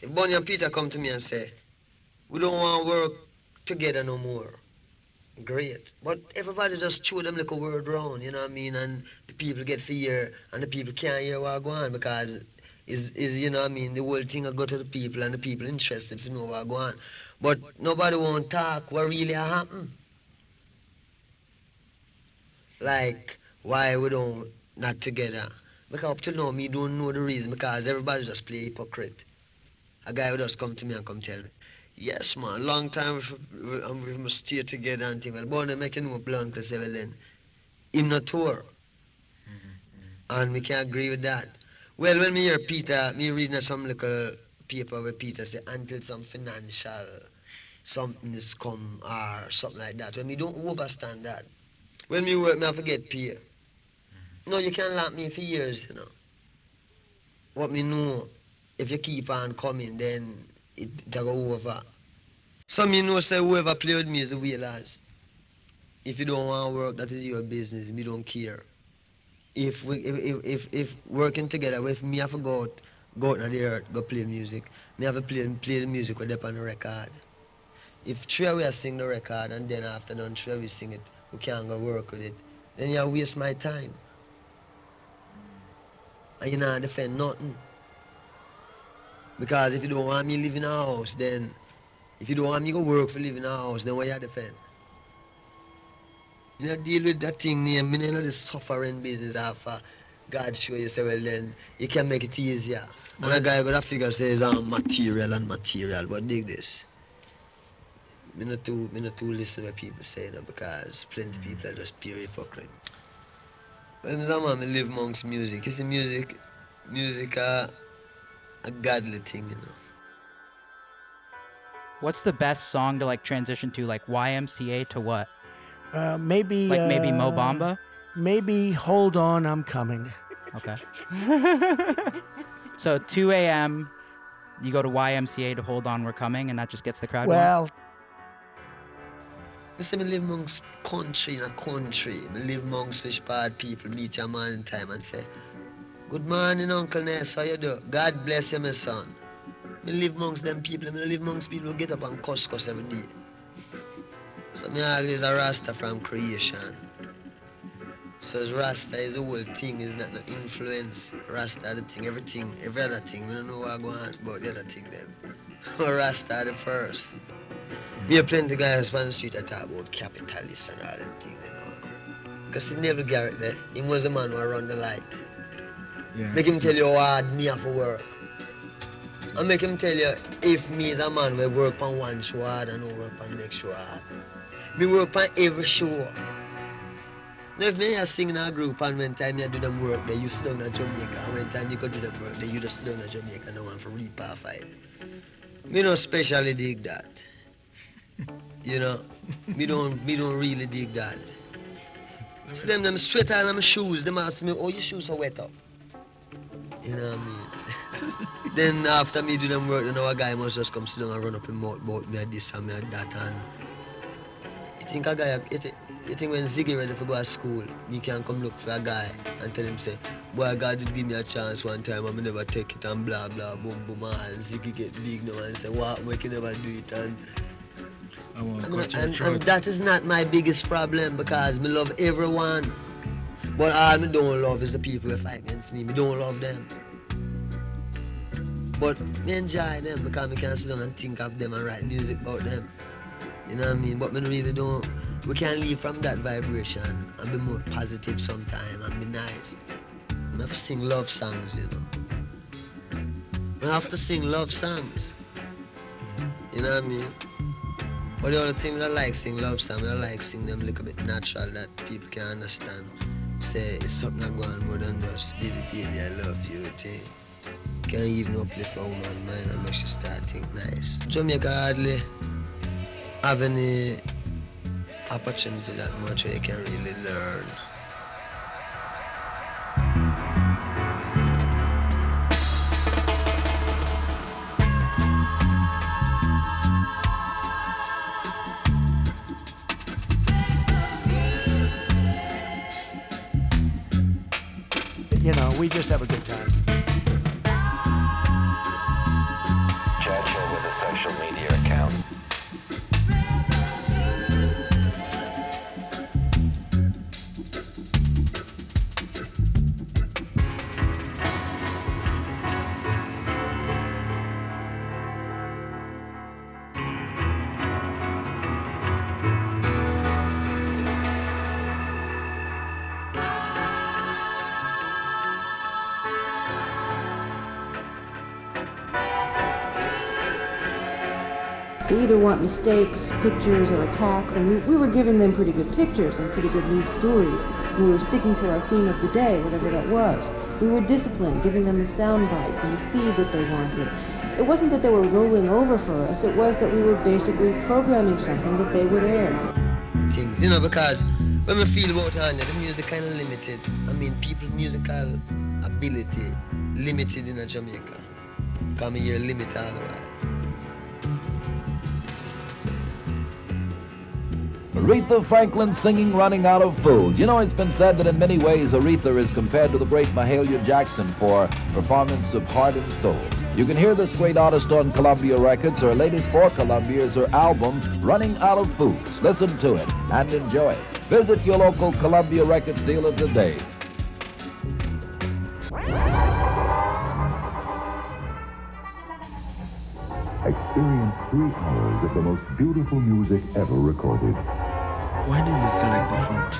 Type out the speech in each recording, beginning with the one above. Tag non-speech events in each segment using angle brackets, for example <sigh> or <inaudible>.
If Bunny and Peter come to me and say, we don't want to work together no more, great. But everybody just throw them like a word round, you know what I mean? And the people get fear and the people can't hear what go on because is is you know what I mean the whole thing will go to the people and the people interested to know what go on. But nobody won't talk what really happened. Like why we don't not together. Because up to now me don't know the reason because everybody just play hypocrite. A guy would just come to me and come tell me, Yes man, long time we, we, we must stay together and things. Well born and making no plan because well then him not tour. Mm-hmm. And we can't agree with that. Well, when me hear Peter, me reading some little paper where Peter say until some financial something is come or something like that. When me don't understand that. When me work, me I forget pay. No, you can't lock me for years, you know. What me know, if you keep on coming, then it, it go over. So me know say whoever play with me is the Wailers. If you don't want to work, that is your business. We don't care if we if, if, if, working together with me have to go out, go the earth, go play music, me have to play, play the music with them on the record. If three us sing the record and then after done three we sing it, we can't go work with it, then you waste my time. And you not defend nothing. Because if you don't want me live in a house, then if you don't want me to work for live in a house, then what you defend? You know, deal with that thing name. Me know the suffering business after God show you say, well then, you can make it easier. And a guy with a figure says um, material and material, but dig this. Me not too, me not too listen to what people say you know, because plenty people are just pure hypocrite. When I'm a man, live amongst music. You see music, music uh, a godly thing, you know. What's the best song to like transition to, like YMCA to what? Uh, maybe Like maybe Mo uh, Bamba? Maybe hold on, I'm coming. Okay. <laughs> so 2 a.m. You go to YMCA to hold on, we're coming, and that just gets the crowd. going? Well, I say me live amongst country in a country. Me live amongst fish part people, meet your man in time and say, Good morning, Uncle Ness, how you do? God bless you, my son. Me live amongst them people, me live amongst people who get up and cuss cuss every day. So me always a Rasta from creation. So Rasta is the whole thing, is not no influence. Rasta the thing, everything, every other thing. We don't know what go on about the other thing them. <laughs> Rasta the first. Me have plenty of guys on the street that talk about capitalists and all them things, you know. Because it's Neville Garrick there. He was the man who run the light. Yeah. Make him tell you how hard me have to work. And make him tell you if me as a man will work on one show hard and don't work on the next show hard. Me work on every show. Now if me just sing in a group and when time you do them work there, you sit down in Jamaica. And when time you go do them work there, you just sit down in Jamaica no one for reap half five. Me don't specially dig that. You know, me don't me don't really dig that. <laughs> See them them sweat on them shoes, them ask me, oh your shoes are wet up. You know what I mean? <laughs> then after me do them work, then our guy must just come sit down and run up in mouth about me and this and me and that and you think a guy you think, you think when Ziggy ready for go to school, me can come look for a guy and tell him say, boy God did give me a chance one time and me never take it and blah blah boom boom and Ziggy get big now and say what we can never do it and I won't and, and, and that is not my biggest problem because me love everyone. But all me don't love is the people who fight against me. Me don't love them. But me enjoy them because me can sit down and think of them and write music about them. You know what I mean? But me really don't. We can leave from that vibration and be more positive sometime and be nice. I have to sing love songs, you know. I have to sing love songs. You know what I mean? But the only thing I like sing love songs, I like sing them a little bit natural that people can understand. Say it's something that go on more than just baby baby I love you thing. Can't even uplift a woman's mind and make she start think nice. Jamaica hardly have any opportunity that much where you can really learn. We just have a good time. They either want mistakes, pictures, or attacks, and we, we were giving them pretty good pictures and pretty good lead stories. We were sticking to our theme of the day, whatever that was. We were disciplined, giving them the sound bites and the feed that they wanted. It wasn't that they were rolling over for us, it was that we were basically programming something that they would air. things, you know, because when we feel about Anya, the music kind of limited. I mean, people's musical ability limited in Jamaica. Come here, limit. Aretha Franklin singing Running Out of Fools. You know, it's been said that in many ways Aretha is compared to the great Mahalia Jackson for performance of heart and soul. You can hear this great artist on Columbia Records. Her latest for Columbia is her album, Running Out of Fools. Listen to it and enjoy it. Visit your local Columbia Records dealer today. Experience three hours of the most beautiful music ever recorded. Why did you select the front?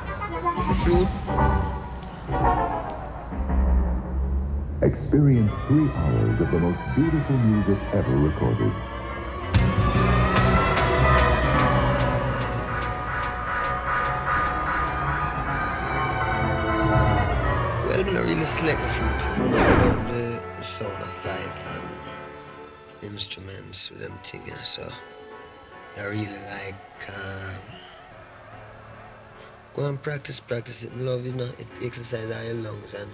Experience three hours of the most beautiful music ever recorded. Well, I'm not really select the flute. I love the sound of five and instruments with them things, so I really like um, go and practice, practice it. Love, you know, it exercise all your lungs and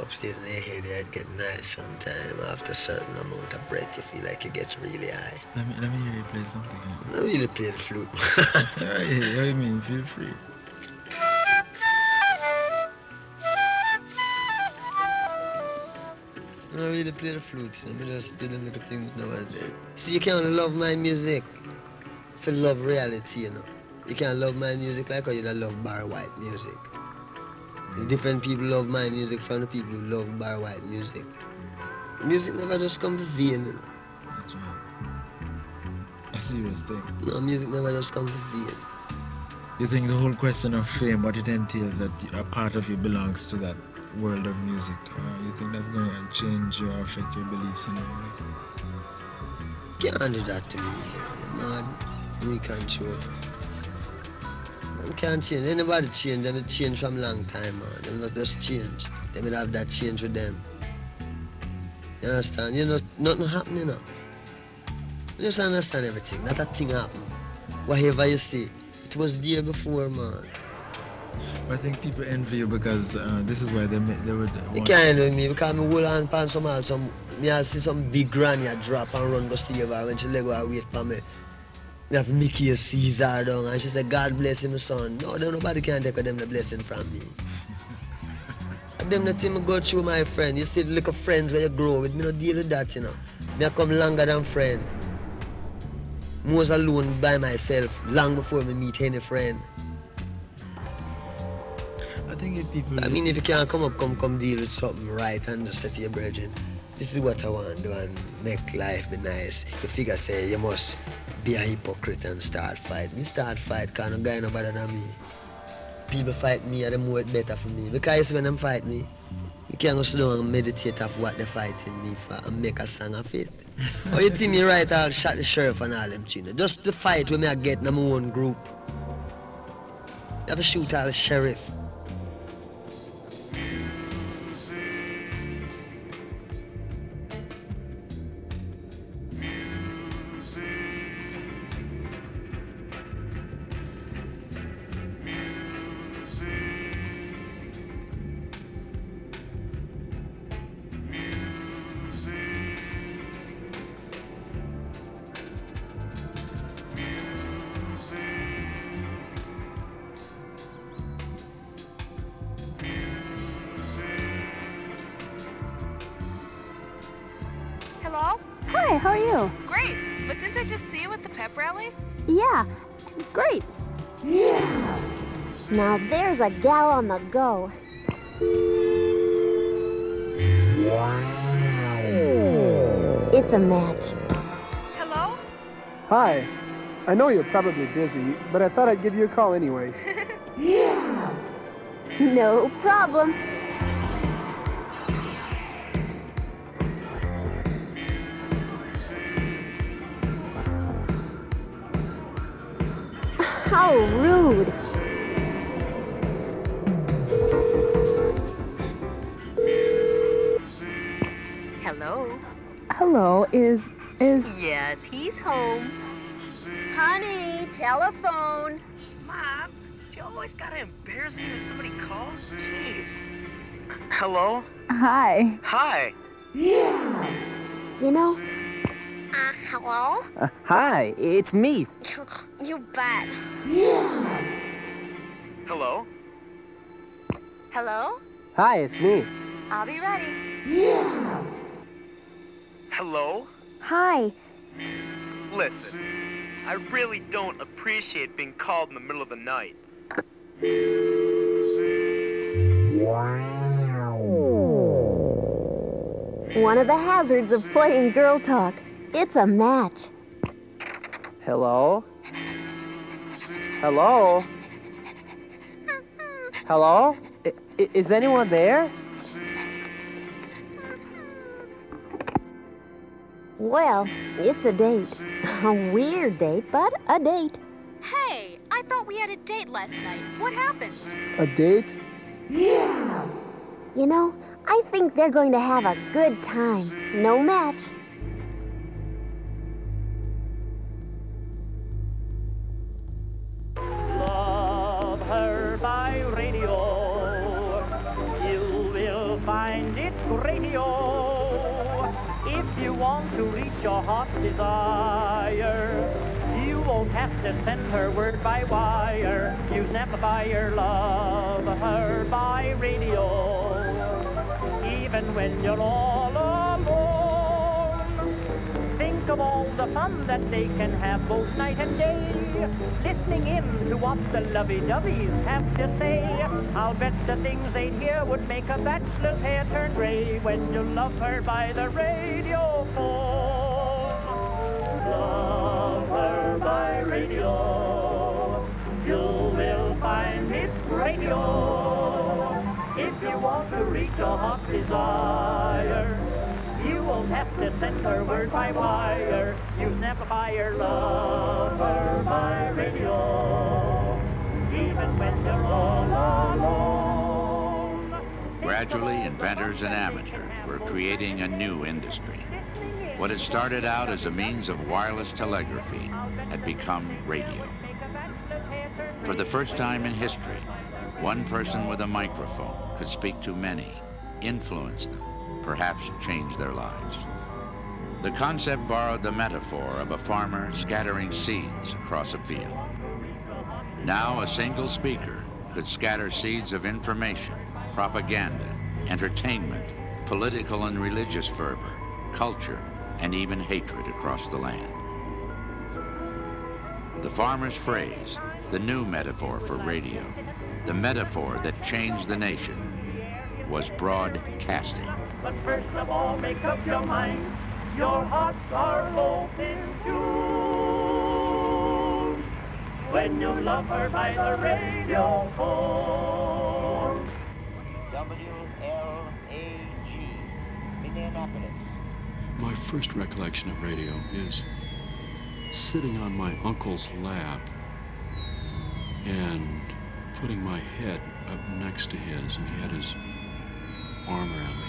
upstairs in your head it get nice sometime after a certain amount of breath you feel like you get really high. Let me let me hear you play something. I don't really play the flute. <laughs> yeah, yeah, what do you mean? Feel free. I don't really play the flute, I'm just doing the little things now and then. See, you can't love my music for love reality, you know. You can't love my music like how you don't love Bar White music. It's different people love my music from the people who love Bar White music. Music never just come for vain, you know. That's right. A serious thing. No, music never just come for vain. You think the whole question of fame, what it entails, that a part of you belongs to that world of music, uh, you think that's going to change or affect your beliefs in any way? Can't do that to me, man. Me can't show. Man can't change. Anybody change, them change from long time, man. Them not just change. They will have that change with them. You understand? You know, nothing happening now. You just understand everything. Not a thing happen. Whatever you say, it was there before, man. I think people envy you because uh, this is why they they would. You can't with me because me hold on pan some some me I see some big granny drop and run go see her when she let go wait for me. Me have Mickey Caesar down and she said, God bless him son. No, then nobody can take them the blessing from me. <laughs> Them the thing me go through my friend. You see the little friends where you grow with, me no deal with that, you know. Me I come longer than friend. Me was alone by myself long before me meet any friend. I think if people. I mean, if you can't come up, come come deal with something right and just say to your brethren, this is what I want to do and make life be nice. You figure say you must be a hypocrite and start fight. Me start fight because no guy no better than me. People fight me and them more it better for me. Because when them fight me, you can't go sit down and meditate of what they're fighting me for and make a song of it. <laughs> or you think me right I'll shot the sheriff and all them things. Just the fight when me I get in my own group. You have to shoot all the sheriff. A gal on the go. It's a match. Hello? Hi. I know you're probably busy, but I thought I'd give you a call anyway. <laughs> Yeah! No problem. He's home. Honey, telephone. Mom, do you always gotta embarrass me when somebody calls? Jeez. Hello? Hi. Hi. Yeah. You know? Uh, hello? Uh, hi, it's me. You bet. Yeah. Hello? Hello? Hi, it's me. I'll be ready. Yeah. Hello? Hi. Listen, I really don't appreciate being called in the middle of the night. One of the hazards of playing girl talk. It's a match. Hello? Hello? Hello? I- i- is anyone there? Well, it's a date. <laughs> A weird date, but a date. Hey, I thought we had a date last night. What happened? A date? Yeah! You know, I think they're going to have a good time. No match. To reach your heart's desire, you won't have to send her word by wire. Use Amplifier, love her by radio. Even when you're all alone, think of all the fun that they can have both night and day. Listening in to what the lovey-doveys have to say. I'll bet the things they'd hear would make a bachelor's hair turn gray when you love her by the radio phone. Love her by radio. You will find it radio. If you want to reach your heart's desire, you won't have to send her word by wire. Use an amplifier, love her by radio. Even when you're all alone. Gradually, inventors and amateurs were creating a new industry. What had started out as a means of wireless telegraphy had become radio. For the first time in history, one person with a microphone could speak to many, influence them, perhaps change their lives. The concept borrowed the metaphor of a farmer scattering seeds across a field. Now a single speaker could scatter seeds of information, propaganda, entertainment, political and religious fervor, culture, and even hatred across the land. The farmer's phrase, the new metaphor for radio, the metaphor that changed the nation, was broadcasting. But first of all, make up your mind. Your hearts are both in tune. When you love her by the radio phone. WLAG, Minneapolis. My first recollection of radio is sitting on my uncle's lap and putting my head up next to his, and he had his arm around me, and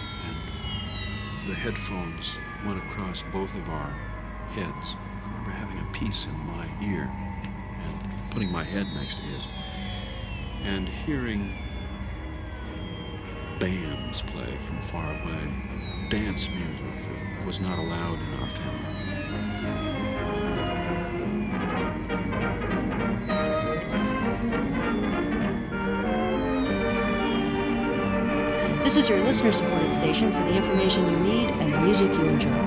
the headphones went across both of our heads. I remember having a piece in my ear and putting my head next to his, and hearing bands play from far away, dance music that was not allowed in our family. This is your listener supported station for the information you need and the music you enjoy. Turn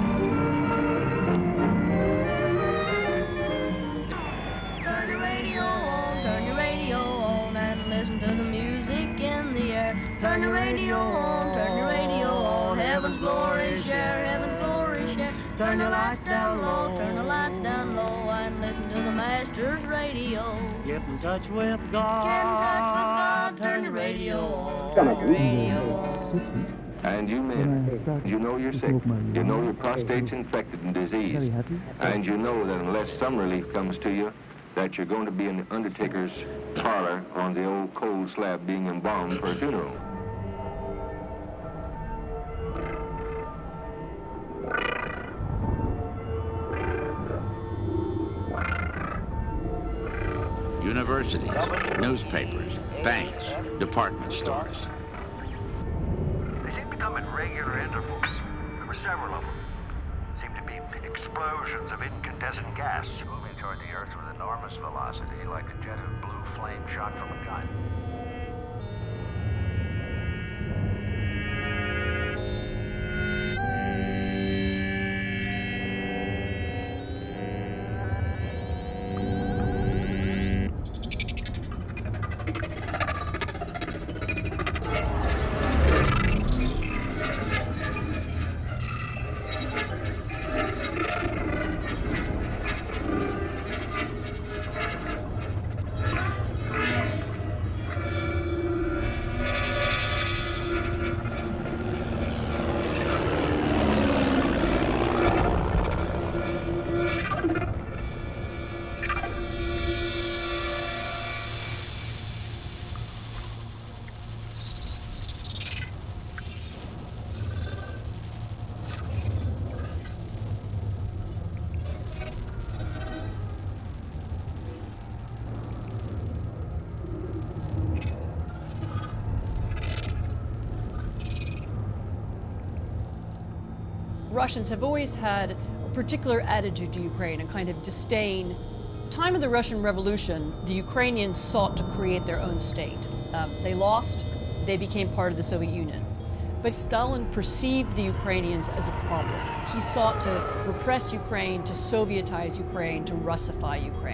the radio on, turn the radio on, heaven's glory share, heaven's glory share. Turn the lights down low, turn the lights down low, and listen to the Master's radio. Get in touch with God, Get in touch with God turn the radio on. Turn the radio and you men, you know you're sick. You know your prostate's infected and diseased. And you know that unless some relief comes to you, that you're going to be in the undertaker's parlor on the old cold slab being embalmed for a funeral. Universities, newspapers, banks, department stores. Come at regular intervals. There were several of them. Seemed to be explosions of incandescent gas moving toward the Earth with enormous velocity, like a jet of blue flame shot from a gun. Russians have always had a particular attitude to Ukraine, a kind of disdain. Time of the Russian Revolution, the Ukrainians sought to create their own state. Um, they lost, they became part of the Soviet Union. But Stalin perceived the Ukrainians as a problem. He sought to repress Ukraine, to Sovietize Ukraine, to Russify Ukraine.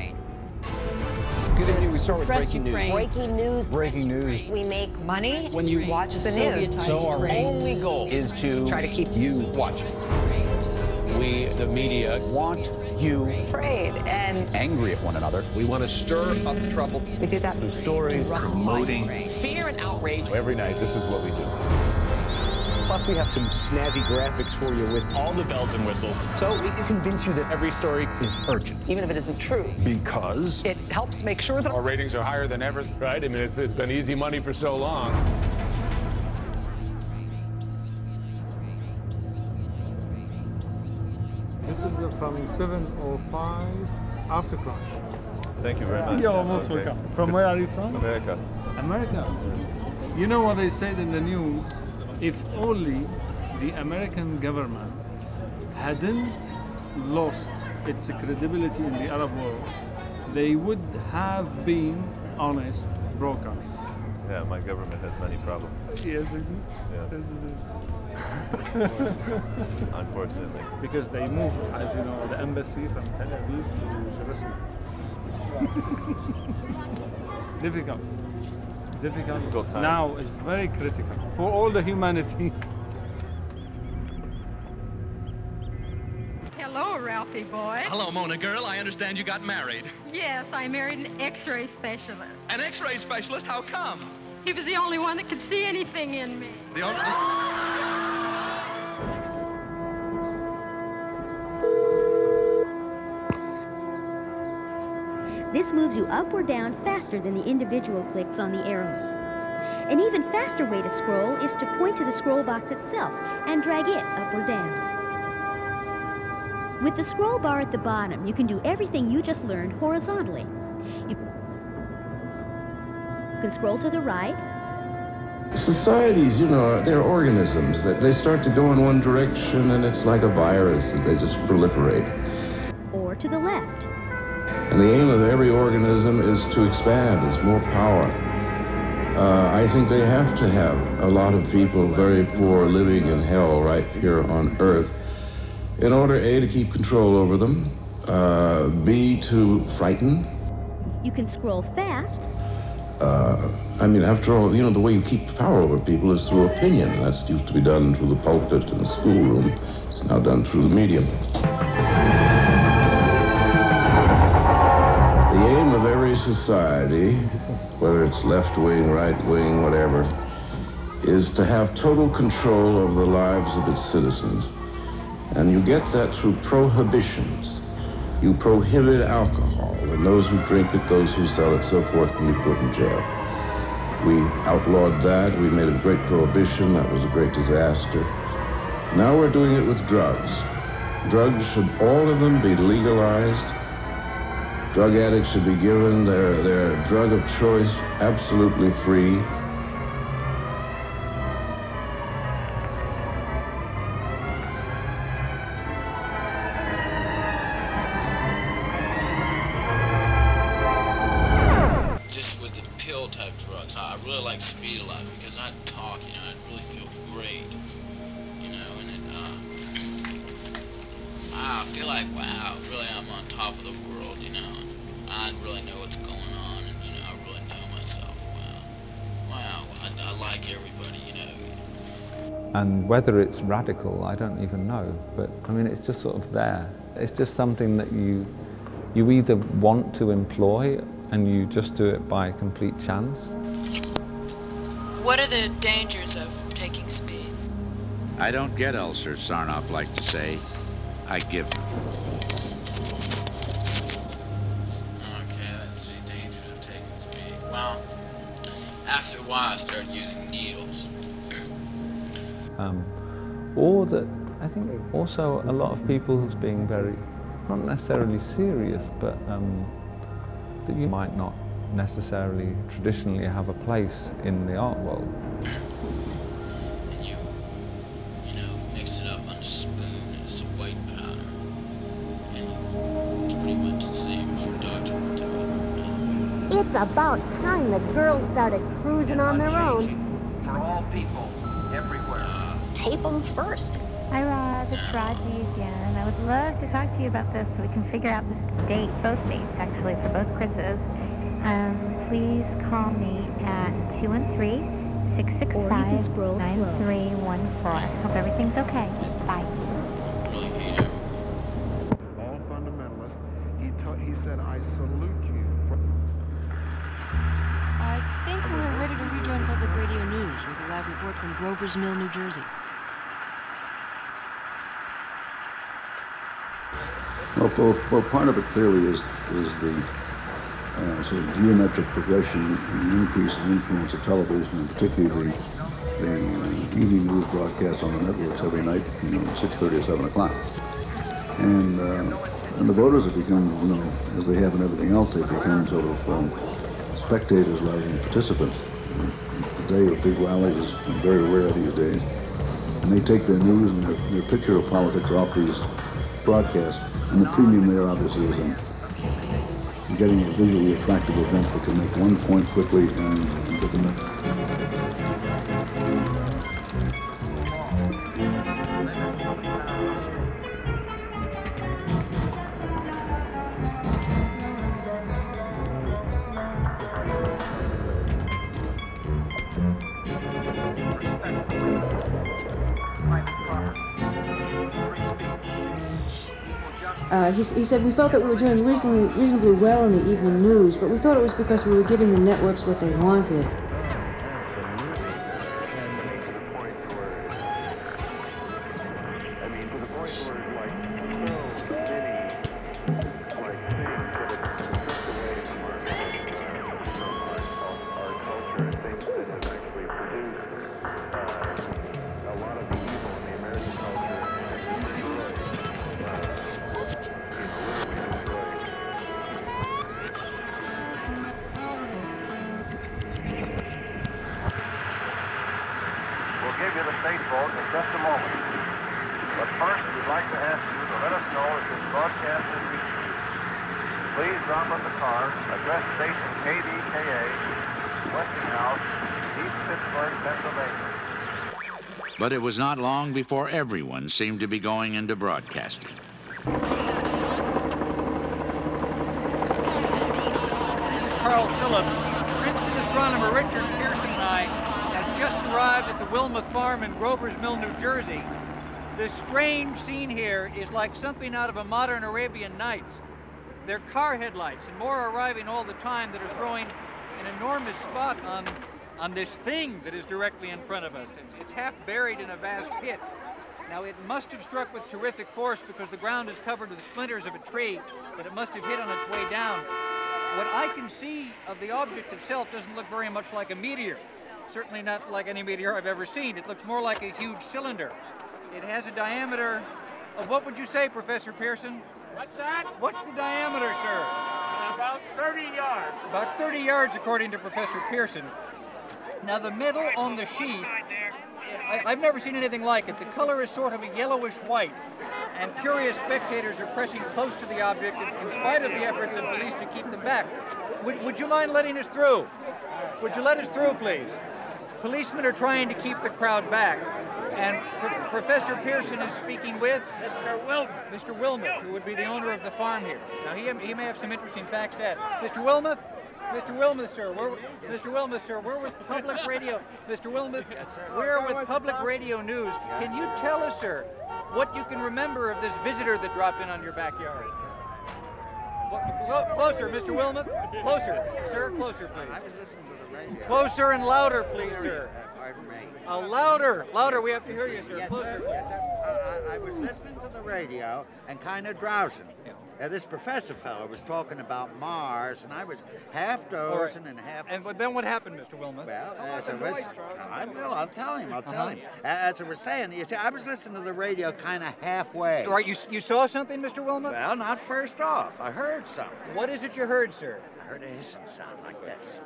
Good evening. We start with Press breaking news. Breaking news. Breaking news. We make money When you watch the news. So our only goal is to Try to keep you watching. We, the media, want you afraid and angry at one another. We want to stir up trouble. We do that through stories, promoting. fear and outrage. Every night, this is what we do. Plus, we have some snazzy graphics for you with all the bells and whistles, so we can convince you that every story is urgent. Even if it isn't true. Because It helps make sure that Our ratings are higher than ever, right? I mean, it's, it's been easy money for so long. This is from 705 after Christ. Thank you very much. You're almost Okay. welcome. From where are you from? America. America. You know what they said in the news? If only the American government hadn't lost its credibility in the Arab world, they would have been honest brokers. Yeah, my government has many problems. Yes, is it? Yes. Yes, it is. <laughs> Unfortunately. Because they moved, as you know, the embassy from Tel Aviv to Jerusalem. <laughs> Difficult. Difficult. Difficult time. Now is very critical for all the humanity. Hello, Ralphie boy. Hello, Mona girl. I understand you got married. Yes, I married an x-ray specialist. An x-ray specialist? How come? He was the only one that could see anything in me. The only... <gasps> <laughs> This moves you up or down faster than the individual clicks on the arrows. An even faster way to scroll is to point to the scroll box itself and drag it up or down. With the scroll bar at the bottom, you can do everything you just learned horizontally. You can scroll to the right, Societies, you know, they're organisms that they start to go in one direction and it's like a virus that they just proliferate. or to the left. And the aim of every organism is to expand, is more power. Uh, I think they have to have a lot of people very poor living in hell right here on Earth in order, A, to keep control over them, uh, B, to frighten. You can scroll fast, Uh, I mean, after all, you know, the way you keep power over people is through opinion. That's used to be done through the pulpit and the schoolroom. It's now done through the medium. Society, whether it's left wing, right wing, whatever, is to have total control over the lives of its citizens. And you get that through prohibitions. You prohibit alcohol, and those who drink it, those who sell it, so forth, can be put in jail. We outlawed that. We made a great prohibition. That was a great disaster. Now we're doing it with drugs. Drugs should, all of them, be legalized. Drug addicts should be given their, their drug of choice absolutely free. Whether it's radical, I don't even know. But I mean, it's just sort of there. It's just something that you, you either want to employ and you just do it by complete chance. What are the dangers of taking speed? I don't get ulcers, Sarnoff like to say. I give them. okay, let's see, dangers of taking speed. Well, after a while I started using needles. Um, or that I think also a lot of people who's being very, not necessarily serious, but um, that you might not necessarily traditionally have a place in the art world. And you, you know, mix it up on a spoon and it's a white powder. And it's pretty much the same as your doctor would do it. It's about time the girls started cruising on their own. For all people, everywhere. Tape them first. Hi, Rob. It's Raji again. I would love to talk to you about this so we can figure out this date, both dates actually, for both Chris's. Um, please call me at 213-665-9314. Hope everything's okay. Bye. all fundamentalists. He, he said, I salute you. I think we're ready to rejoin public radio news with a live report from Grover's Mill, New Jersey. Well, part of it clearly is is the uh, sort of geometric progression and the increase in influence of television, and particularly the, evening news broadcasts on the networks every night, you know, 6:30 or 7 o'clock. And uh, and the voters have become, you know, as they have in everything else, they've become sort of um, spectators rather than participants. The day of big rallies is very rare these days, and they take their news and their, their picture of politics off these broadcasts. And the premium there obviously is in getting a visually attractive event that can make one point quickly and, get the He, he said we felt that we were doing reasonably, reasonably well in the evening news, but we thought it was because we were giving the networks what they wanted. It was not long before everyone seemed to be going into broadcasting. This is Carl Phillips. Princeton astronomer Richard Pearson and I have just arrived at the Wilmuth Farm in Grover's Mill, New Jersey. The strange scene here is like something out of a modern Arabian Nights. They're car headlights, and more are arriving all the time that are throwing an enormous spot on, on this thing that is directly in front of us. It's, it's half buried in a vast pit. Now, it must have struck with terrific force because the ground is covered with splinters of a tree that it must have hit on its way down. What I can see of the object itself doesn't look very much like a meteor. Certainly not like any meteor I've ever seen. It looks more like a huge cylinder. It has a diameter of what would you say, Professor Pearson? What's that? What's the diameter, sir? About 30 yards. About 30 yards, according to Professor Pearson. Now, the metal on the sheath, I, I've never seen anything like it. The color is sort of a yellowish white, and curious spectators are pressing close to the object in, spite of the efforts of police to keep them back. Would, would you mind letting us through? Would you let us through, please? Policemen are trying to keep the crowd back. And Pro- Professor Pearson is speaking with Mr. Wilmot. Mr. Wilmot, who would be the owner of the farm here. Now, he, he may have some interesting facts to add. Mr. Wilmot? Mr. Wilmot, sir, we're, Mr. Wilmot, sir, we're with Public Radio. Mr. Wilmot, we're with Public Radio News. Can you tell us, sir, what you can remember of this visitor that dropped in on your backyard? Closer, Mr. Wilmot. Closer. Sir, closer, please. I was listening to the radio. Closer and louder, please, sir. Uh, louder, louder. We have to hear you, sir. Yes, Closer. sir. Yes, sir. Uh, I, I was listening to the radio and kind of drowsing. Uh, this professor fellow was talking about Mars, and I was half All right. dozing and half. And but then what happened, Mr. Wilmot? Well, as I was, I will. I'll tell him. I'll tell Uh-huh. him. Uh, As I was saying, you see, I was listening to the radio kind of halfway. All right, you, you saw something, Mr. Wilmot? Well, not first off. I heard something. What is it you heard, sir? I heard a hissing sound like this.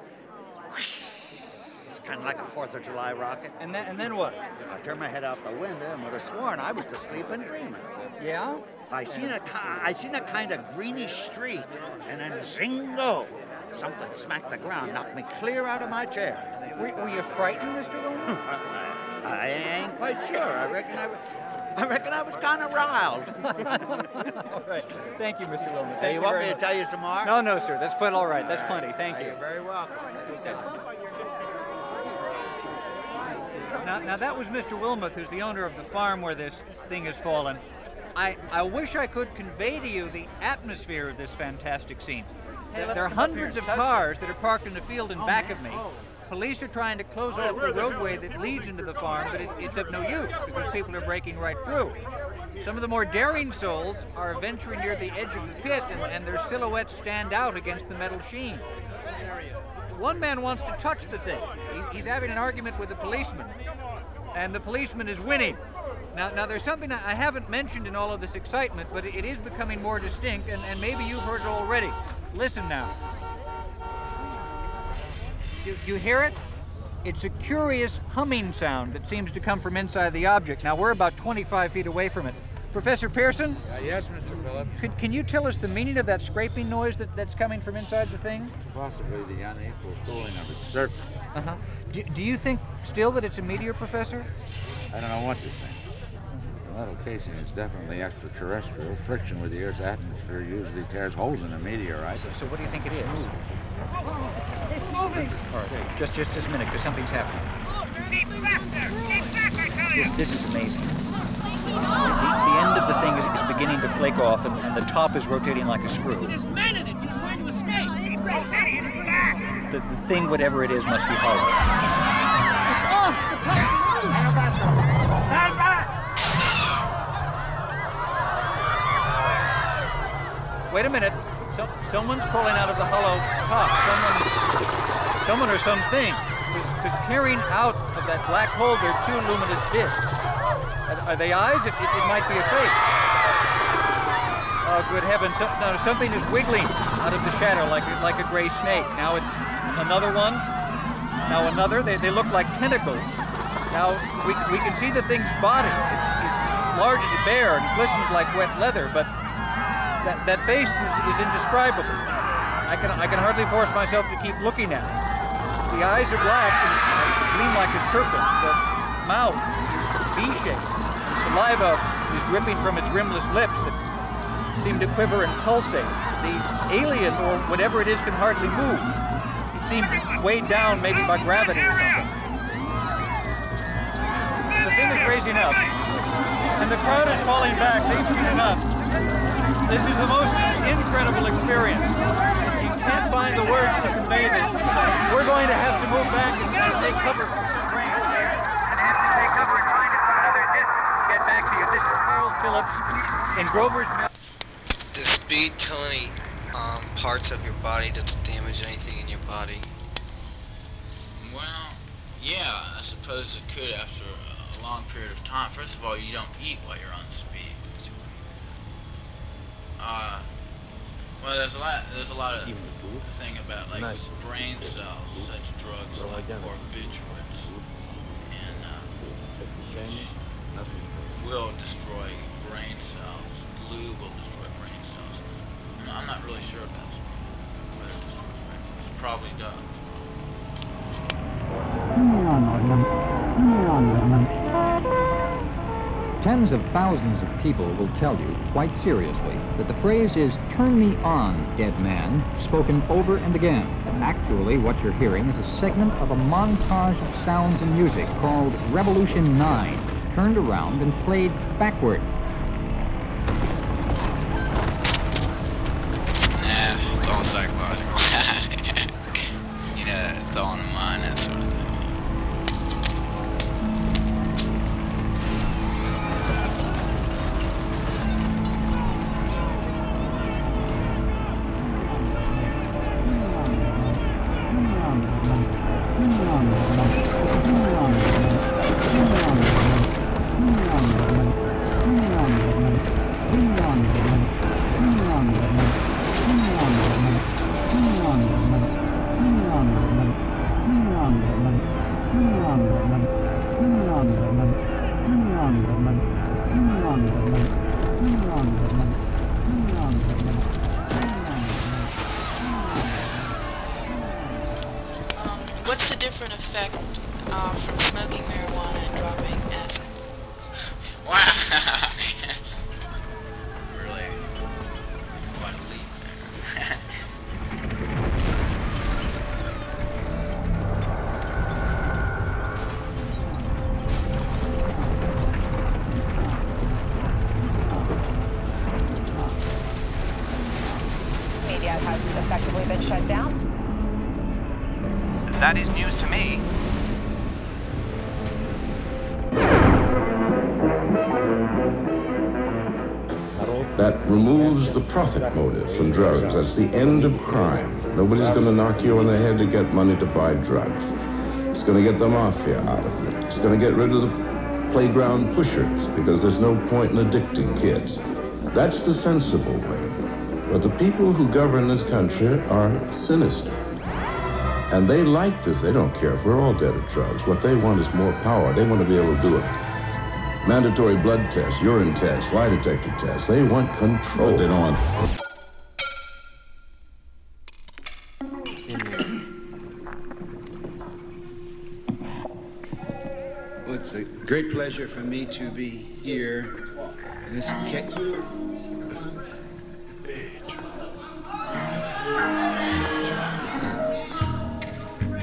Kind of like a Fourth of July rocket. And then, and then what? I turned my head out the window and would have sworn I was asleep and dreaming. Yeah? I seen a, I seen a kind of greenish streak, and then zingo, something smacked the ground, knocked me clear out of my chair. Were, were you frightened, Mr. Wilmot? <laughs> I ain't quite sure. I reckon I, I reckon I was kind of riled. <laughs> all right. Thank you, Mr. Wilmot. Hey, Thank you want me to tell you some more? No, no, sir. That's quite all right. That's plenty. Thank you. You're very welcome. Now, now that was Mr. Wilmoth, who's the owner of the farm where this thing has fallen. I, I wish I could convey to you the atmosphere of this fantastic scene. Hey, There- are come up here hundreds of cars that are parked in the field in Oh, back man. of me. Oh. Police are trying to close off the roadway that leads into the farm, but it, it's of no use because people are breaking right through. Some of the more daring souls are venturing near the edge of the pit, and, and their silhouettes stand out against the metal sheen. One man wants to touch the thing. He, he's having an argument with a policeman, and the policeman is winning. Now, now there's something I haven't mentioned in all of this excitement, but it is becoming more distinct, and, and maybe you've heard it already. Listen now. Do you hear it? It's a curious humming sound that seems to come from inside the object. Now, we're about 25 feet away from it. Professor Pearson? Uh, yes, Mr. Phillips. Could, can you tell us the meaning of that scraping noise that, that's coming from inside the thing? Possibly the unequal cooling of its surface. Uh-huh. Do, do you think still that it's a meteor, Professor? I don't know what to think. The metal casing is definitely extraterrestrial. Friction with the Earth's atmosphere usually tears holes in a meteorite. So, so what do you think it is? It's moving! All right, just just this minute, because something's happening. This, this is amazing. The, the end of the thing is, is beginning to flake off, and, and the top is rotating like a screw. There's men in it. You're trying to escape. Oh, it's rotating. Back. The, the thing, whatever it is, must be hollow. It's off. The top. Stand Wait a minute. Some, someone's crawling out of the hollow top. Someone, someone or something is, peering out of that black hole. There are two luminous discs. Are, are they eyes? It, it, it might be a face. Oh, good heavens! Some, no, something is wiggling out of the shadow like like a gray snake. Now it's another one. Now another. They, they look like tentacles. Now we, we can see the thing's body. It's, it's large as a bear and glistens like wet leather, but that, that face is, is indescribable. I can, I can hardly force myself to keep looking at it. The eyes are black and gleam like a serpent. The mouth is V-shaped. And saliva is dripping from its rimless lips that seem to quiver and pulsate. The alien, or whatever it is, can hardly move. It seems weighed down maybe by gravity or something. The thing is raising up. and the crowd is falling back. They've seen enough. This is the most incredible experience. You can't find the words to convey this. We're going to have to move back and kind of take cover from some rain here. And have to take cover and find it from another distance to get back to you. This is Carl Phillips in Grover's Mill. Does speed kill any um, parts of your body? Does it damage anything in your body? Well, yeah, I suppose it could after a long period of time. First of all, you don't eat while you're on speed. Uh, well, there's a lot. There's a lot of thing about like Nice. brain cells, such drugs like barbiturates, and uh, which will destroy brain cells. Glue will destroy brain cells. And I'm not really sure about speed, whether it destroys brain cells. It probably does. Tens of thousands of people will tell you, quite seriously, that the phrase is turn me on, dead man, spoken over and again. Actually, what you're hearing is a segment of a montage of sounds and music called Revolution 9, turned around and played backward. The profit motive from drugs. That's the end of crime. Nobody's going to knock you on the head to get money to buy drugs. It's going to get the mafia out of it. It's going to get rid of the playground pushers because there's no point in addicting kids. That's the sensible way. But the people who govern this country are sinister. And they like this. They don't care if we're all dead of drugs. What they want is more power. They want to be able to do it. Mandatory blood tests, urine tests, lie detector tests. They want control. They don't want. Well, it's a great pleasure for me to be here in this case.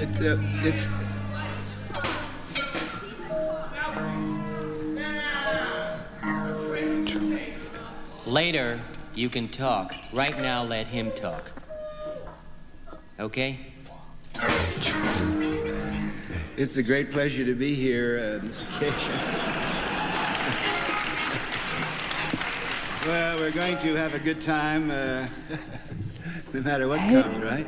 It's uh, it's Later, you can talk. Right now, let him talk. Okay? it's a great pleasure to be here uh, on this <laughs> well, we're going to have a good time, uh, <laughs> no matter what comes, right?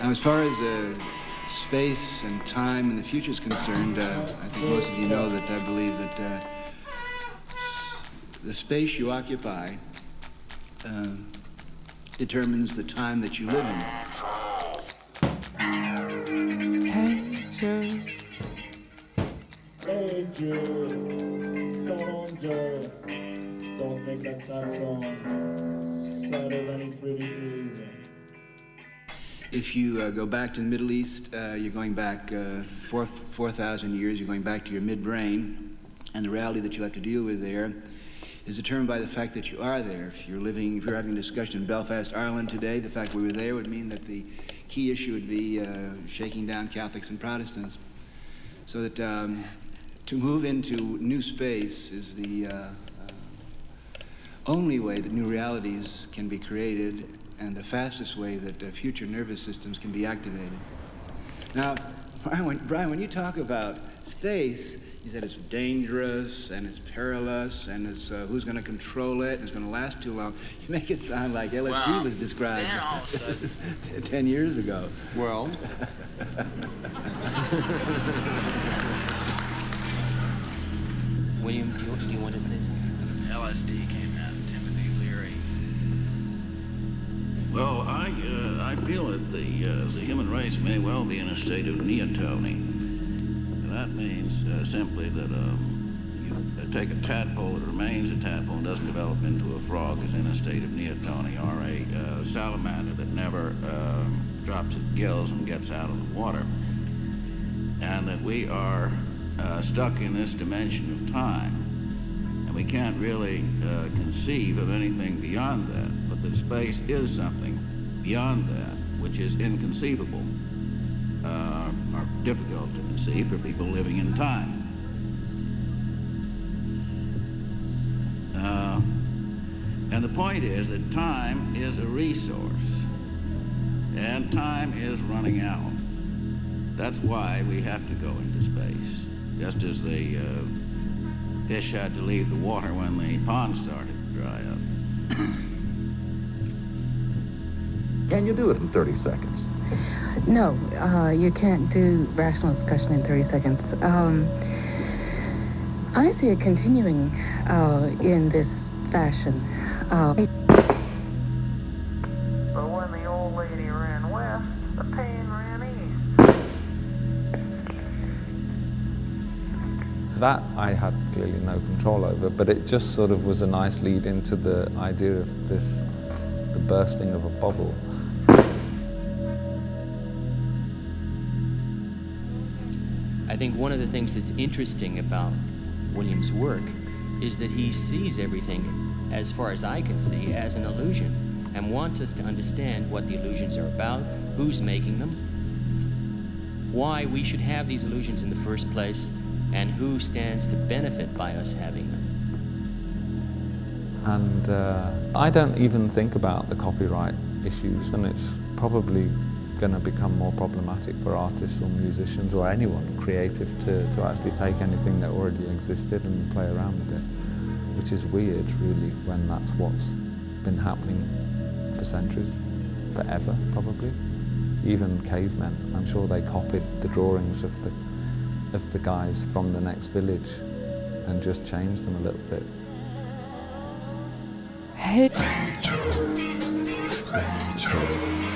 Now, as far as uh, space and time and the future is concerned, uh, I think most of you know that I believe that uh, the space you occupy uh, determines the time that you live in. If you uh, go back to the Middle East, uh, you're going back uh, 4 4,000 years, you're going back to your midbrain, and the reality that you have to deal with there is determined by the fact that you are there. If you're living, if you're having a discussion in Belfast, Ireland today, the fact we were there would mean that the key issue would be uh, shaking down Catholics and Protestants. So that um, to move into new space is the uh, uh, only way that new realities can be created and the fastest way that uh, future nervous systems can be activated. Now, <laughs> Brian when, Brian, when you talk about space, you said it's dangerous and it's perilous and it's uh, who's going to control it and it's going to last too long. <laughs> You make it sound like LSD Well, was described then all of a sudden- <laughs> ten years ago. Well, <laughs> William, do you, do you want to say something? LSD came out. Timothy Leary. Well, I, uh, I feel that the, uh, the human race may well be in a state of neoteny. That means uh, simply that um, you take a tadpole that remains a tadpole and doesn't develop into a frog is in a state of neoteny, or a uh, salamander that never um, drops its gills and gets out of the water. And that we are uh, stuck in this dimension of time. And we can't really uh, conceive of anything beyond that, but that space is something beyond that, which is inconceivable uh, or difficult to conceive for people living in time. Uh, and the point is that time is a resource, and time is running out. That's why we have to go into space, just as the uh, fish had to leave the water when the pond started to dry up. Can you do it in 30 seconds? No, uh, you can't do rational discussion in 30 seconds. Um, I see it continuing uh, in this fashion. Uh, But when the old lady ran west, the pain ran east. That I had clearly no control over, but it just sort of was a nice lead into the idea of this, the bursting of a bubble. I think one of the things that's interesting about William's work is that he sees everything, as far as I can see, as an illusion and wants us to understand what the illusions are about, who's making them, why we should have these illusions in the first place, and who stands to benefit by us having them. And uh, I don't even think about the copyright issues, and it's probably going to become more problematic for artists or musicians or anyone creative to, to actually take anything that already existed and play around with it, which is weird, really, when that's what's been happening for centuries, forever, probably. Even cavemen, I'm sure they copied the drawings of the, of the guys from the next village and just changed them a little bit. Hey. L-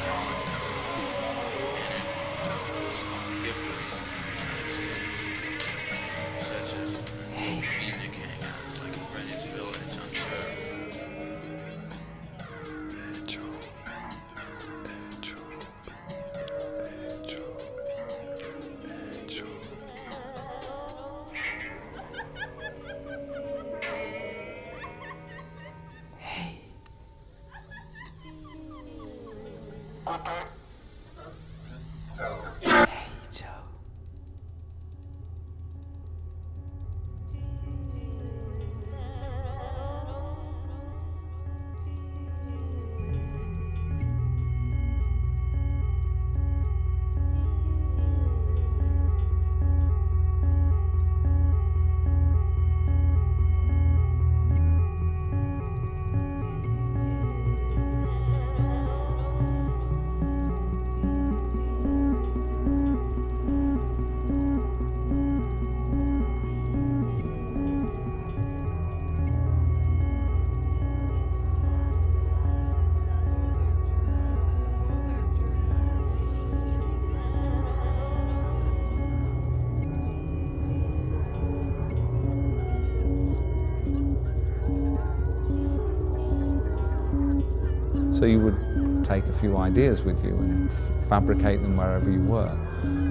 So you would take a few ideas with you and fabricate them wherever you were.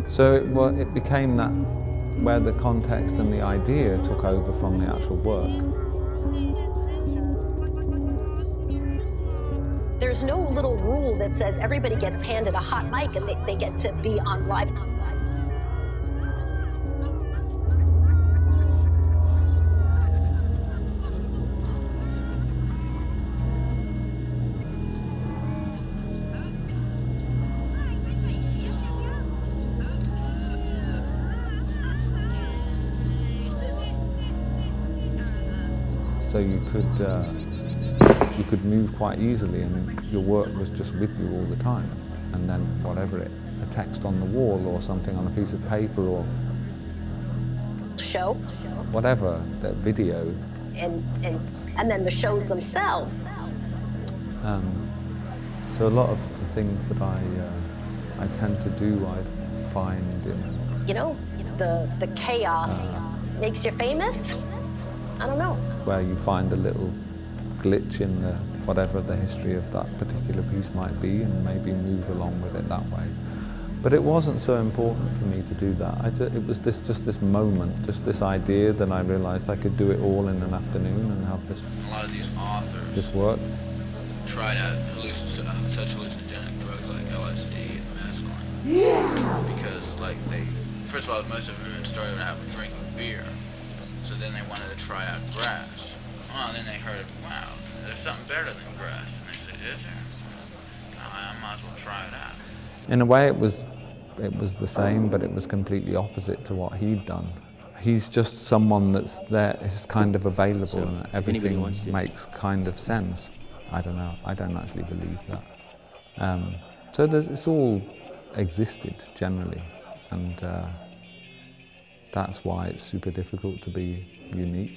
So it, well, it became that where the context and the idea took over from the actual work. There's no little rule that says everybody gets handed a hot mic and they, they get to be on live. You could uh, you could move quite easily, and your work was just with you all the time. And then whatever it, a text on the wall or something on a piece of paper or show whatever, that video. and and and then the shows themselves. Um, so a lot of the things that I uh, I tend to do, I find in You know, the the chaos makes you famous. I don't know. Where you find a little glitch in the whatever the history of that particular piece might be, and maybe move along with it that way. But it wasn't so important for me to do that. I ju- it was this just this moment, just this idea that I realised I could do it all in an afternoon and have this A lot of these authors this work. tried out hallucin- uh, such hallucinogenic drugs like LSD and mescaline. Because, like, they, first of all, most of them started out drinking beer. So then they wanted to try out grass. Well, then they heard, wow, there's something better than grass. And they said, is there? Well, I might as well try it out. In a way, it was it was the same, but it was completely opposite to what he'd done. He's just someone that's there, is kind of available, So, and everything wants to- makes kind of sense. I don't know. I don't actually believe that. Um, so it's all existed generally, and uh, that's why it's super difficult to be unique.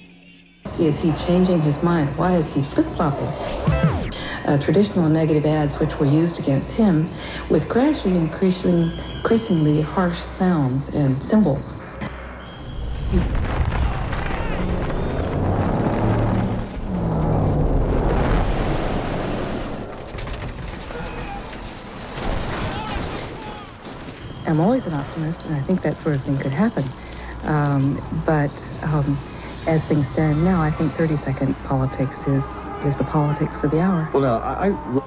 Is he changing his mind? Why is he flip-flopping? Uh, traditional negative ads which were used against him with gradually increasing, increasingly harsh sounds and symbols. I'm always an optimist, and I think that sort of thing could happen. Um, but um, as things stand now, I think 30-second politics is is the politics of the hour. Well, now, I I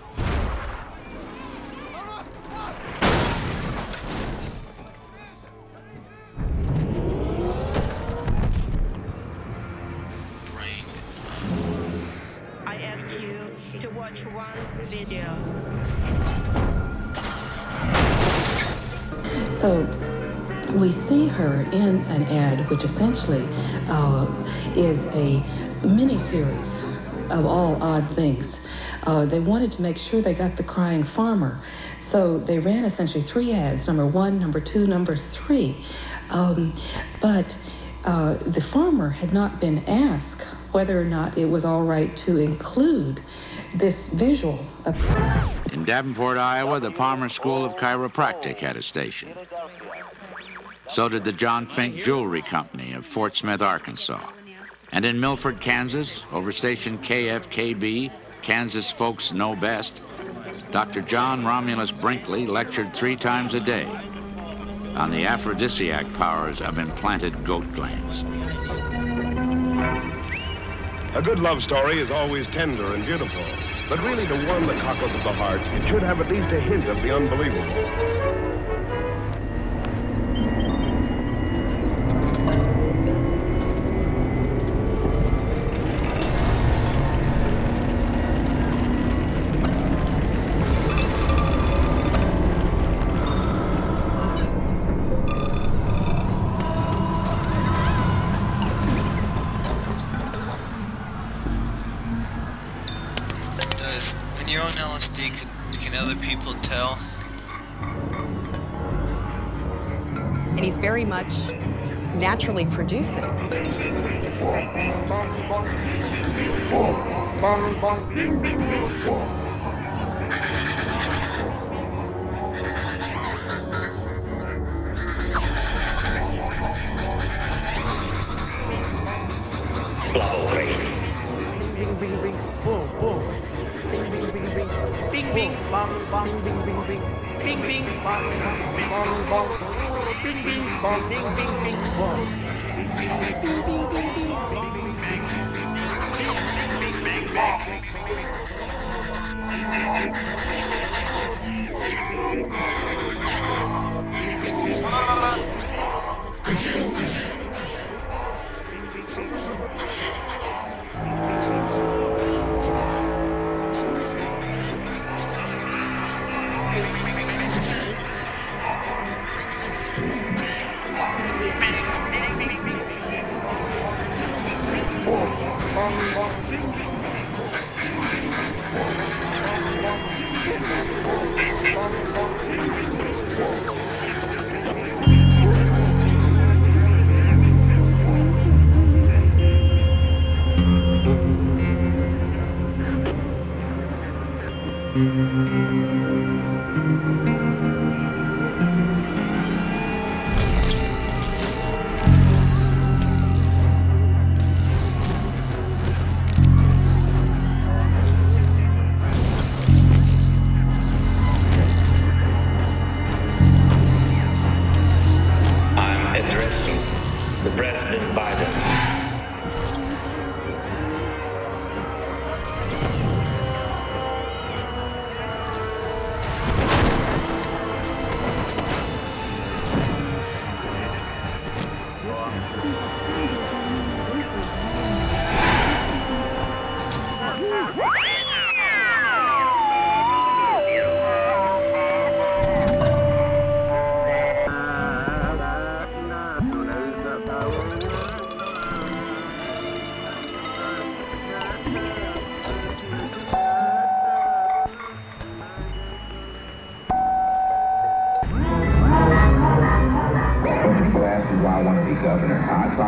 a mini series of all odd things. Uh, they wanted to make sure they got the crying farmer. So they ran essentially three ads number one, number two, number three. Um, but uh, the farmer had not been asked whether or not it was all right to include this visual. In Davenport, Iowa, the Palmer School of Chiropractic had a station. So did the John Fink Jewelry Company of Fort Smith, Arkansas. And in Milford, Kansas, over station KFKB, Kansas Folks Know Best, Dr. John Romulus Brinkley lectured three times a day on the aphrodisiac powers of implanted goat glands. A good love story is always tender and beautiful, but really to warm the cockles of the heart, it should have at least a hint of the unbelievable.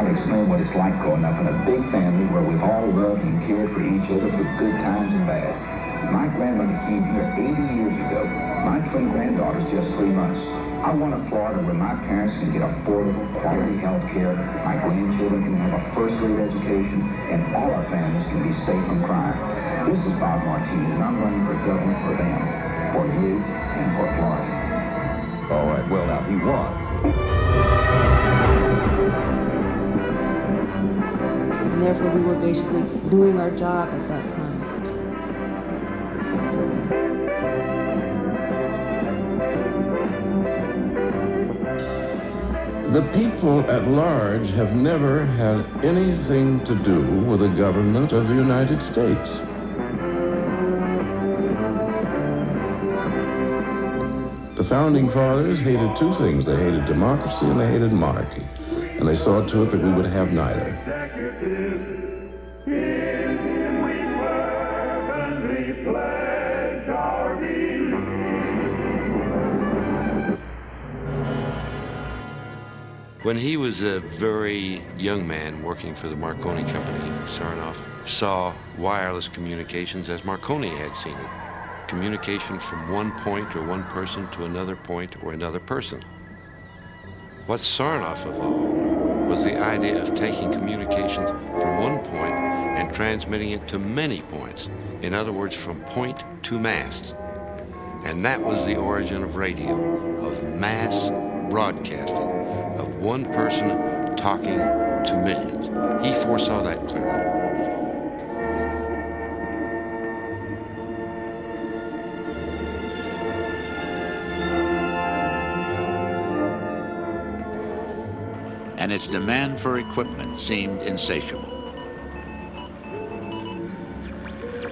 Explain what it's like growing up in a big family where we've all loved and cared for each other through good times and bad. My grandmother came here 80 years ago. My twin granddaughter's just three months. I want a Florida where my parents can get affordable, quality health care, my grandchildren can have a first-rate education, and all our families can be safe from crime. This is Bob Martinez, and I'm running for governor for them, for you, and for Florida. All right, well, now, he won. And therefore, we were basically doing our job at that time. The people at large have never had anything to do with the government of the United States. The founding fathers hated two things. They hated democracy and they hated monarchy. And they saw to it that we would have neither. When he was a very young man working for the Marconi Company, Sarnoff saw wireless communications as Marconi had seen it communication from one point or one person to another point or another person. What Sarnoff evolved was the idea of taking communications from one point and transmitting it to many points. In other words, from point to mass. And that was the origin of radio, of mass broadcasting, of one person talking to millions. He foresaw that clearly. And its demand for equipment seemed insatiable.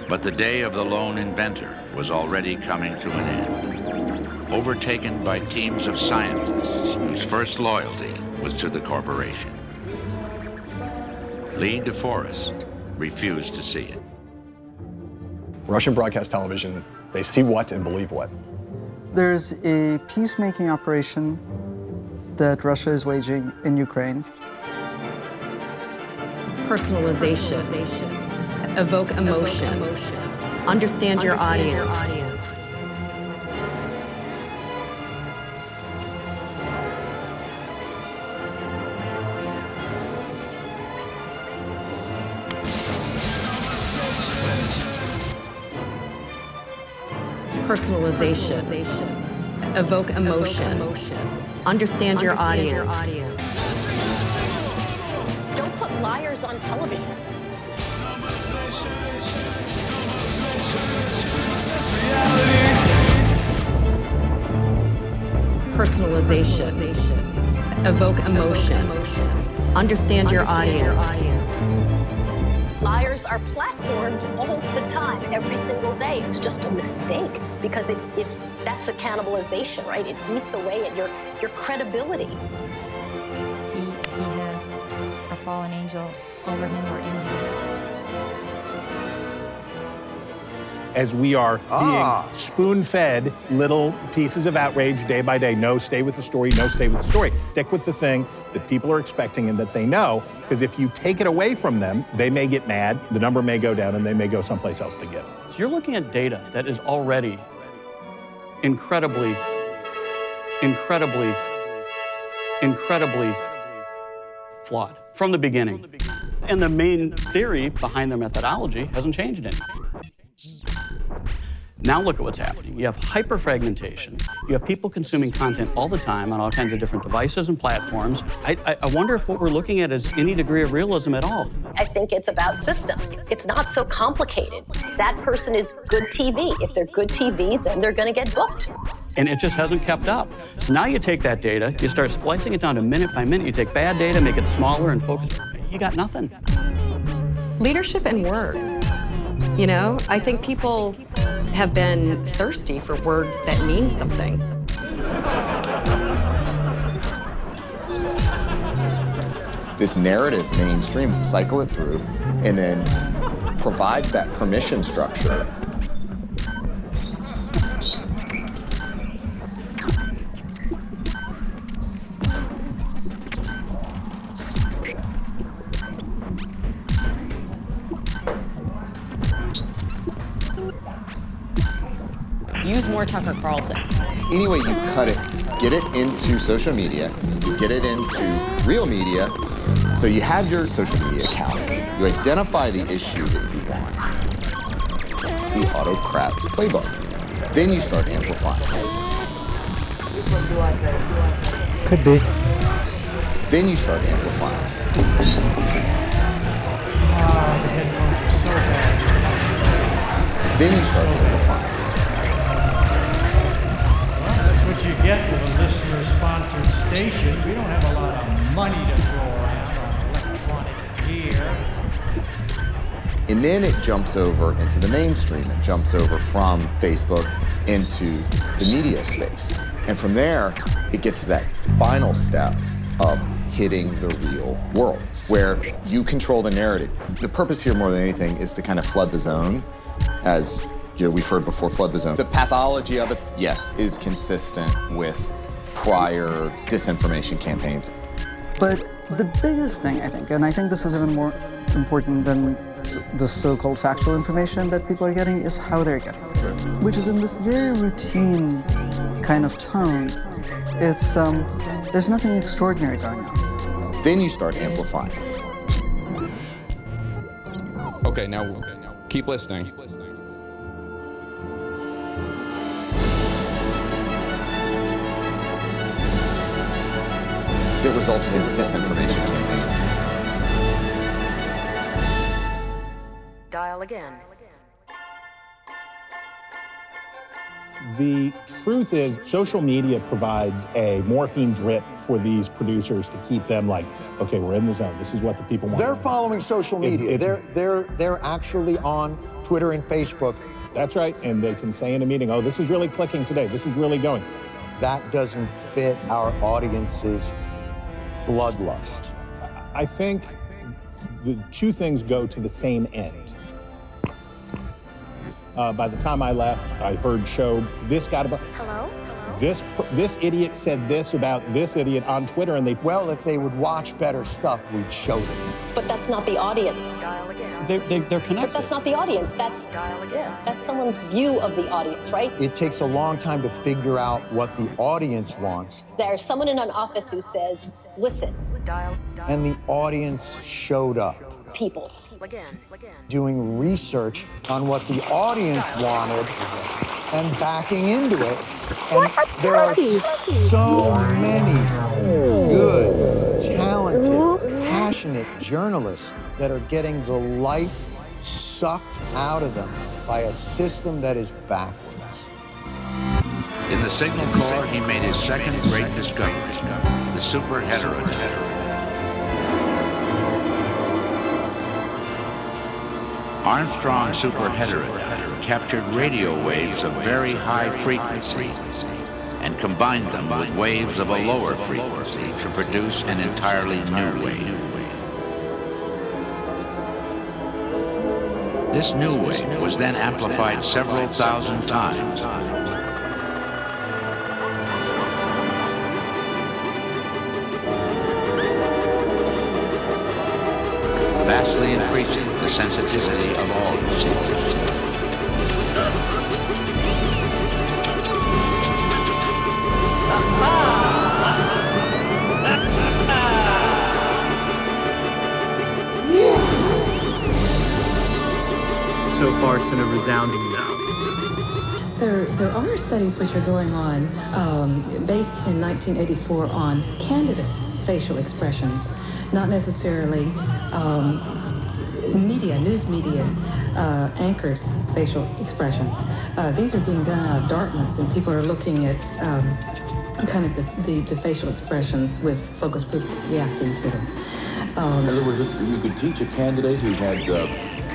But the day of the lone inventor was already coming to an end, overtaken by teams of scientists whose first loyalty was to the corporation. Lee DeForest refused to see it. Russian broadcast television, they see what and believe what. There's a peacemaking operation that Russia is waging in Ukraine. Personalization. Evoke emotion. Understand your audience. Personalization. Evoke emotion. Understand, Understand your, audience. your audience. Don't put liars on television. Personalization. Evoke emotion. Understand, Understand your, audience. your audience. Liars are plastic platformed all the time, every single day. It's just a mistake because it, it's that's a cannibalization, right? It eats away at your your credibility. He, he has a fallen angel over him or in him. As we are Ah. being spoon fed little pieces of outrage day by day. No, stay with the story. No, stay with the story. Stick with the thing that people are expecting and that they know. Because if you take it away from them, they may get mad, the number may go down, and they may go someplace else to get it. So you're looking at data that is already incredibly, incredibly, incredibly flawed from the beginning. And the main theory behind their methodology hasn't changed any. Now look at what's happening. You have hyperfragmentation. You have people consuming content all the time on all kinds of different devices and platforms. I, I, I wonder if what we're looking at is any degree of realism at all. I think it's about systems. It's not so complicated. That person is good TV. If they're good TV, then they're going to get booked. and it just hasn't kept up. So now you take that data, you start splicing it down to minute by minute. You take bad data, make it smaller and focus. You got nothing. Leadership in words. You know, I think people have been thirsty for words that mean something. this narrative mainstream, cycle it through, and then provides that permission structure. Use more Tucker Carlson. Any way you cut it, get it into social media, you get it into real media. So you have your social media accounts. You identify the issue that you want. The autocrat's playbook. Then you start amplifying. Could be. Then you start amplifying. The headphones are so bad. Then you start amplifying. Get a listener-sponsored station. We don't have a lot of money to throw around on electronic gear. And then it jumps over into the mainstream. It jumps over from Facebook into the media space. And from there, it gets to that final step of hitting the real world, where you control the narrative. The purpose here, more than anything, is to kind of flood the zone, as you know, we've heard before, flood the zone. The pathology of it, yes, is consistent with prior disinformation campaigns. But the biggest thing, I think, and I think this is even more important than the so-called factual information that people are getting, is how they're getting it, which is in this very routine kind of tone. It's um, there's nothing extraordinary going on. Then you start amplifying. Okay, now keep listening. That resulted in disinformation campaigns. Dial again. The truth is, social media provides a morphine drip for these producers to keep them like, okay, we're in the zone. This is what the people want. They're following social media. it's- they're they're they're actually on Twitter and Facebook. That's right, and they can say in a meeting, "Oh, this is really clicking today. This is really going." That doesn't fit our audience's bloodlust. I think the two things go to the same end. Uh, by the time I left, I heard show this got about Hello? this this idiot said this about this idiot on Twitter, and they well, if they would watch better stuff, we'd show them. But that's not the audience. Dial again. They, they, they're But connected. that's not the audience. That's Dial again. that's someone's view of the audience, right? It takes a long time to figure out what the audience wants, There's someone in an office who says, "Listen, Dial. Dial. and the audience showed up people." Again. Again. doing research on what the audience wanted and backing into it. And there are so many good, talented, passionate journalists that are getting the life sucked out of them by a system that is backwards. In the Signal Corps, he made his second great discovery, the super heterodetector. Armstrong super captured radio waves of very high frequency and combined them with waves of a lower frequency to produce an entirely new wave. This new wave was then amplified several thousand times. Vastly increasing the sensitivity of all receivers. So far, it's been a resounding no. There, there are studies which are going on um, based in 1984 on candidate facial expressions, not necessarily um, media, news media uh, anchors facial expressions. Uh, these are being done out of Dartmouth, and people are looking at um, kind of the, the, the facial expressions with focus group reacting to them. Um, In other words, you could teach a candidate who had uh,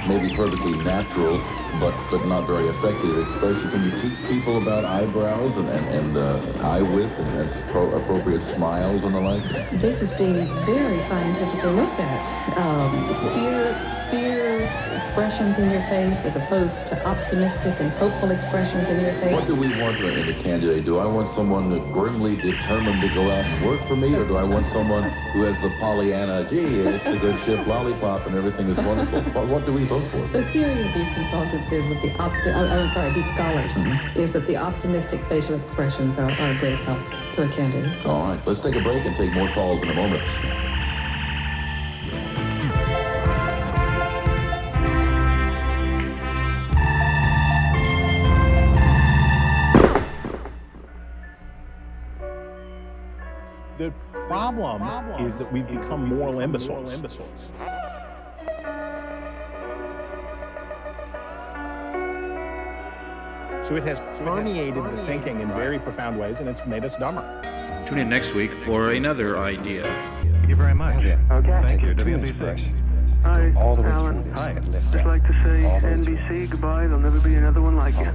maybe perfectly natural but but not very effective expression. Can you teach people about eyebrows and, and, and uh, eye width and as pro- appropriate smiles and the like? This is being very scientifically looked at. Um, fear expressions in your face as opposed to optimistic and hopeful expressions in your face. What do we want in a candidate? Do I want someone grimly determined to go out and work for me, or do I want someone who has the Pollyanna, gee, it's a good ship lollipop and everything is wonderful? What, what do we vote for? The theory of these consultants is that the opti- I'm I'm sorry, these scholars, Mm-hmm. is that the optimistic facial expressions are, are a great help to a candidate. All right, let's take a break and take more calls in a moment. The problem is that we've become moral imbeciles. So it has permeated the thinking in very profound ways, and it's made us dumber. Tune in next week for another idea. Thank you very much. Okay. Thank you. WBC. Hi, All the way Alan. through this Hi. and lift Just like to say All the way NBC goodbye. There'll never be another one like you.